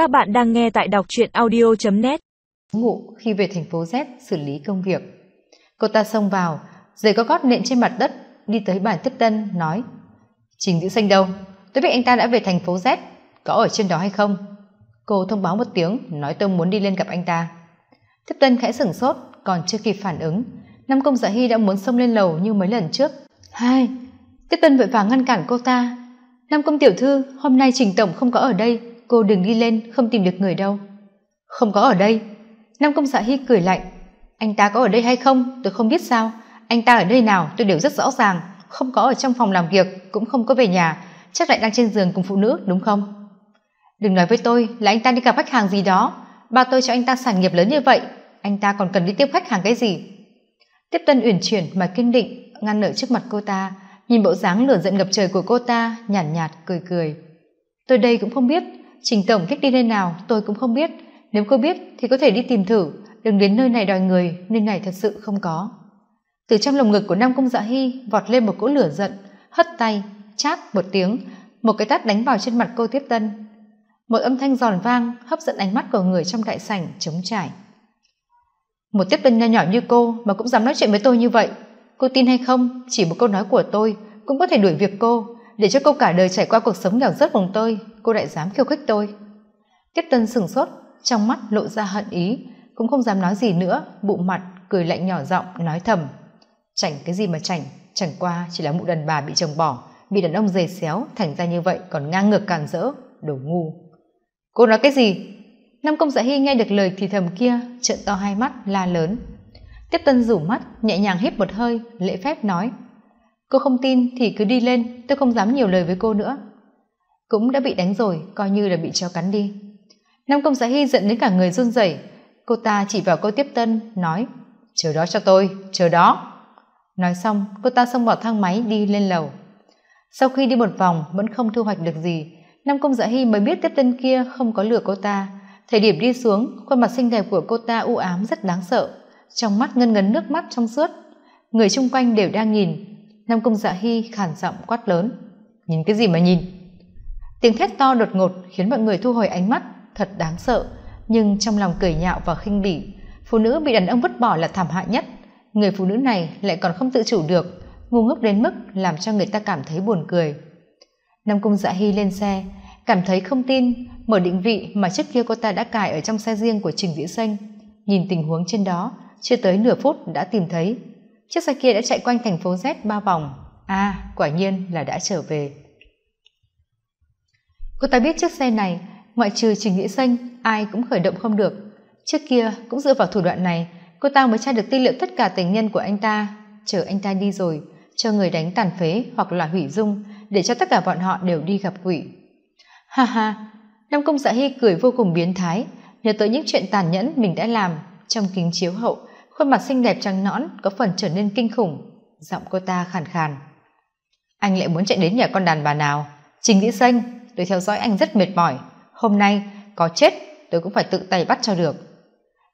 Các bạn đang nghe tại đọc truyện audio.net Ngụ khi về thành phố Z xử lý công việc. Cô ta xông vào, giày có gót nện trên mặt đất, đi tới bàn tiếp tân, nói Trình Dữ Xanh đâu? Tôi biết anh ta đã về thành phố Z, có ở trên đó hay không? Cô thông báo một tiếng, nói tôi muốn đi lên gặp anh ta. Tiếp tân khẽ sửng sốt, còn chưa kịp phản ứng. Nam Công Dạ Hy đã muốn xông lên lầu như mấy lần trước. Hai, tiếp tân vội vàng ngăn cản cô ta. Nam Công Tiểu Thư, hôm nay Trình Tổng không có ở đây, cô đừng đi lên không tìm được người đâu. Không có ở đây. Nam công dạ hy cười lạnh. Anh ta có ở đây hay không tôi không biết sao. Anh ta ở đây nào tôi đều rất rõ ràng. Không có ở trong phòng làm việc cũng không có về nhà. Chắc lại đang trên giường cùng phụ nữ đúng không? Đừng nói với tôi là anh ta đi gặp khách hàng gì đó. Ba tôi cho anh ta sản nghiệp lớn như vậy anh ta còn cần đi tiếp khách hàng cái gì? Tiếp tân uyển chuyển mà kiên định ngăn nở trước mặt cô ta. Nhìn bộ dáng lửa giận ngập trời của cô ta nhàn nhạt, nhạt cười cười. Tôi đây cũng không biết trình tổng thích đi nơi nào tôi cũng không biết. Nếu cô biết thì có thể đi tìm thử. Đừng đến nơi này đòi người, nơi này thật sự không có. Từ trong lồng ngực của nam Cung dạ hy vọt lên một cỗ lửa giận, hất tay, chát một tiếng, một cái tát đánh vào trên mặt cô tiếp tân. Một âm thanh giòn vang hấp dẫn ánh mắt của người trong đại sảnh trống trải. Một tiếp tân nho nhỏ như cô mà cũng dám nói chuyện với tôi như vậy, cô tin hay không chỉ một câu nói của tôi cũng có thể đuổi việc cô để cho cô cả đời trải qua cuộc sống nghèo rớt cùng tôi, cô lại dám khiêu khích tôi. Tiếp tân sừng sốt, trong mắt lộ ra hận ý, cũng không dám nói gì nữa, bụng mặt, cười lạnh nhỏ giọng, nói thầm. Chảnh cái gì mà chảnh, chẳng qua chỉ là mụ đàn bà bị chồng bỏ, bị đàn ông dề xéo, thành ra như vậy còn ngang ngược càn rỡ, đồ ngu. Cô nói cái gì? Nam công dạ hy nghe được lời thì thầm kia, trợn to hai mắt, la lớn. Tiếp tân rủ mắt, nhẹ nhàng hít một hơi, lễ phép nói cô không tin thì cứ đi lên, tôi không dám nhiều lời với cô nữa. Cũng đã bị đánh rồi, coi như là bị chó cắn đi. Nam công giá hy giận đến cả người run rẩy. Cô ta chỉ vào cô tiếp tân, nói, chờ đó cho tôi, chờ đó. Nói xong, cô ta xông vào thang máy đi lên lầu. Sau khi đi một vòng, vẫn không thu hoạch được gì, nam công dạ hy mới biết tiếp tân kia không có lừa cô ta. Thời điểm đi xuống, khuôn mặt xinh đẹp của cô ta u ám rất đáng sợ, trong mắt ngân ngấn nước mắt trong suốt. Người chung quanh đều đang nhìn nam công dạ hy khản giọng quát lớn. Nhìn cái gì mà nhìn? Tiếng thét to đột ngột khiến mọi người thu hồi ánh mắt, thật đáng sợ. Nhưng trong lòng cười nhạo và khinh bỉ, phụ nữ bị đàn ông vứt bỏ là thảm hại nhất. Người phụ nữ này lại còn không tự chủ được, ngu ngốc đến mức làm cho người ta cảm thấy buồn cười. Nam cung dạ hy lên xe, cảm thấy không tin, mở định vị mà trước kia cô ta đã cài ở trong xe riêng của trình vĩ xanh. Nhìn tình huống trên đó, chưa tới nửa phút đã tìm thấy chiếc xe kia đã chạy quanh thành phố z ba vòng. A à, quả nhiên là đã trở về. Cô ta biết chiếc xe này ngoại trừ trình nghĩa xanh ai cũng khởi động không được. Trước kia cũng dựa vào thủ đoạn này cô ta mới tra được tư liệu tất cả tình nhân của anh ta. Chờ anh ta đi rồi cho người đánh tàn phế hoặc là hủy dung để cho tất cả bọn họ đều đi gặp quỷ. Ha ha nam công dạ hy cười vô cùng biến thái nhớ tới những chuyện tàn nhẫn mình đã làm trong kính chiếu hậu khuôn mặt xinh đẹp trắng nõn có phần trở nên kinh khủng. Giọng cô ta khàn khàn. Anh lại muốn chạy đến nhà con đàn bà nào? Trình nghĩa xanh, tôi theo dõi anh rất mệt mỏi. Hôm nay, có chết, tôi cũng phải tự tay bắt cho được.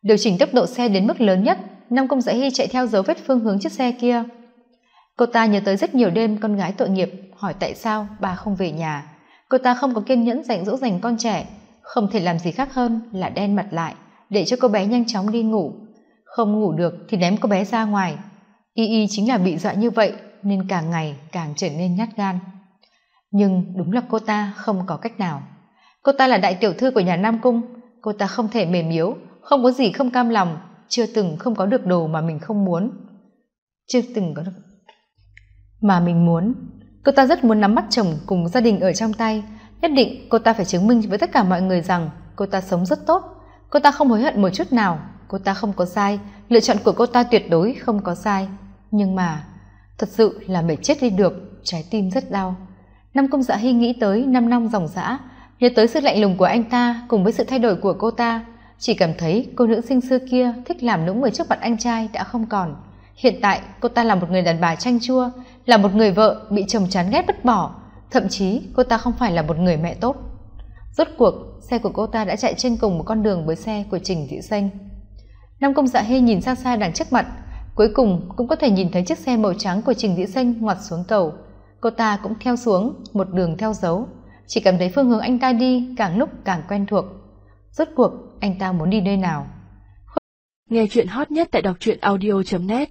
Điều chỉnh tốc độ xe đến mức lớn nhất nam công dạ hy chạy theo dấu vết phương hướng chiếc xe kia. Cô ta nhớ tới rất nhiều đêm con gái tội nghiệp, hỏi tại sao bà không về nhà. Cô ta không có kiên nhẫn dạy dỗ dành con trẻ. Không thể làm gì khác hơn là đen mặt lại, để cho cô bé nhanh chóng đi ngủ không ngủ được thì ném cô bé ra ngoài. Y y chính là bị dọa như vậy nên càng ngày càng trở nên nhát gan. Nhưng đúng là cô ta không có cách nào. Cô ta là đại tiểu thư của nhà nam cung, cô ta không thể mềm yếu, không có gì không cam lòng, chưa từng không có được đồ mà mình không muốn. Chưa từng có được mà mình muốn. Cô ta rất muốn nắm bắt chồng cùng gia đình ở trong tay. Nhất định cô ta phải chứng minh với tất cả mọi người rằng cô ta sống rất tốt. Cô ta không hối hận một chút nào cô ta không có sai. Lựa chọn của cô ta tuyệt đối không có sai. Nhưng mà, thật sự là mệt chết đi được, trái tim rất đau. Năm công dạ hy nghĩ tới năm năm dòng dã, nhớ tới sự lạnh lùng của anh ta cùng với sự thay đổi của cô ta, chỉ cảm thấy cô nữ sinh xưa kia thích làm nũng người trước mặt anh trai đã không còn. Hiện tại, cô ta là một người đàn bà chanh chua, là một người vợ bị chồng chán ghét vứt bỏ, thậm chí cô ta không phải là một người mẹ tốt. Rốt cuộc, xe của cô ta đã chạy trên cùng một con đường với xe của trình thị xanh nam công dạ hê nhìn xa xa đằng trước mặt, cuối cùng cũng có thể nhìn thấy chiếc xe màu trắng của trình thị xanh ngoặt xuống cầu cô ta cũng theo xuống, một đường theo dấu, chỉ cảm thấy phương hướng anh ta đi càng lúc càng quen thuộc. Rốt cuộc, anh ta muốn đi nơi nào? Nghe chuyện hot nhất tại đọc truyện audio net.